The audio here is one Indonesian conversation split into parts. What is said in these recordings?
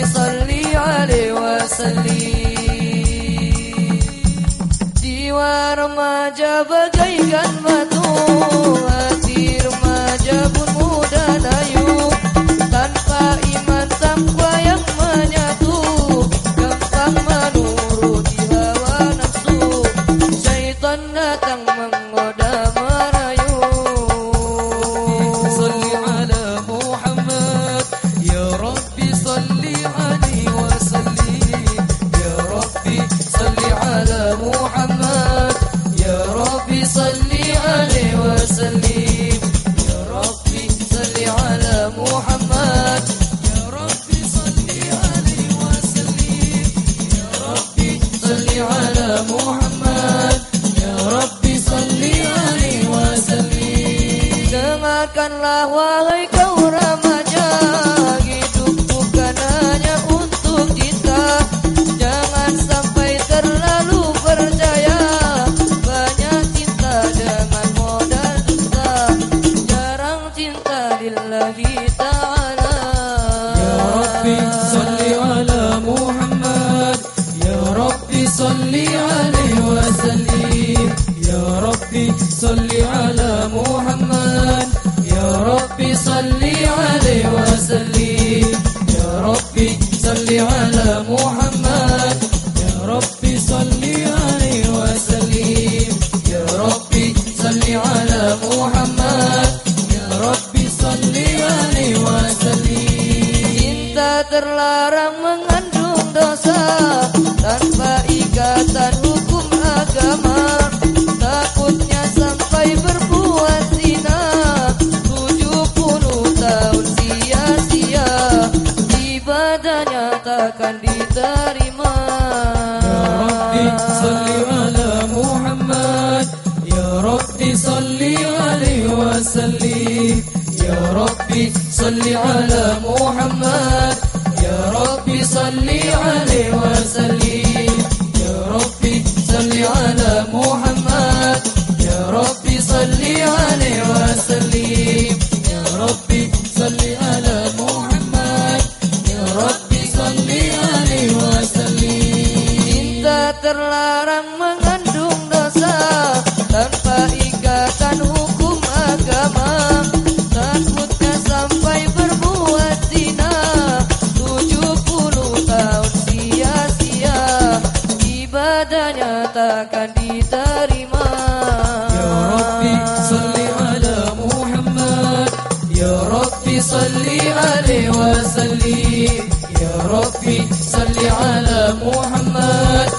ربي صلي عليه وسلم Di warung aja batu Rasakanlah wahai kau remaja Hidup bukan hanya untuk kita. Jangan sampai terlalu percaya Banyak cinta dengan modal dusta Jarang cinta lillahi ta'ala Ya Rabbi salli ala Muhammad. Ya Rabbi salli alaihi wa sallim. Ya Rabbi salli ala Muhammad. Cinta terlarang mengandung dosa tanpa ikatan hukum agama takutnya sampai berbuat zina 70 tahun sia-sia ibadahnya takkan diterima يا ربي صل على محمد يا ربي صل عليه وسلم يا ربي صل على محمد يا ربي صل عليه وسلم. يا ربي صل على محمد. يا ربي صل عليه وسلم. يا ربي صل على محمد. يا ربي صل عليه وسلم. Cinta terlarang mengandung dosa يا ربي صل عليه وسلم. يا ربي صل على محمد.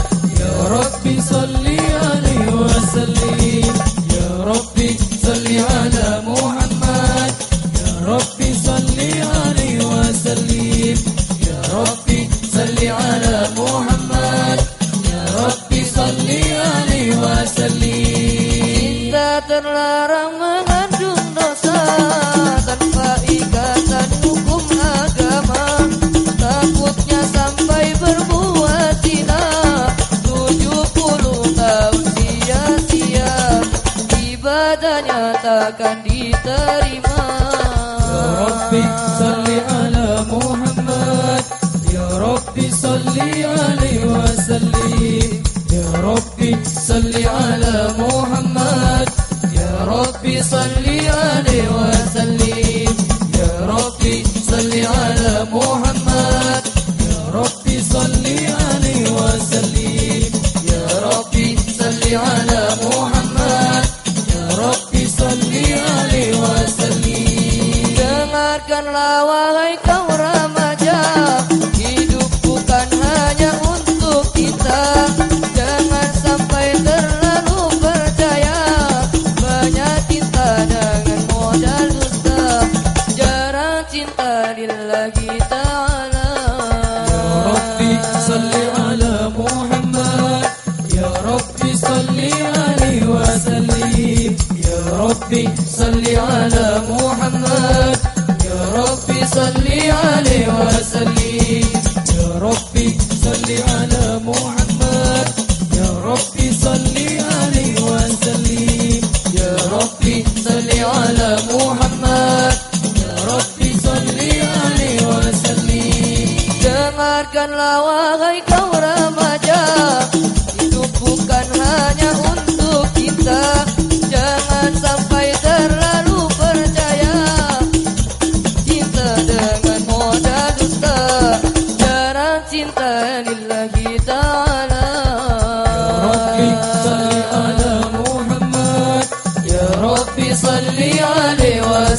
يا ربي صل عليه وسلم. يا ربي صل على محمد. يا ربي صل عليه وسلم. يا ربي صل على محمد. يا ربي صل عليه وسلم. Cinta terlarang takkan diterima Remaja Hidup bukan hanya untuk kita. Jangan sampai terlalu percaya Banyak cinta jangan modal dusta. Jarang cinta Ya salli ala Muhammad. صل على محمد يا ربي صل عليه وسلم Dengarkanlah wahai kau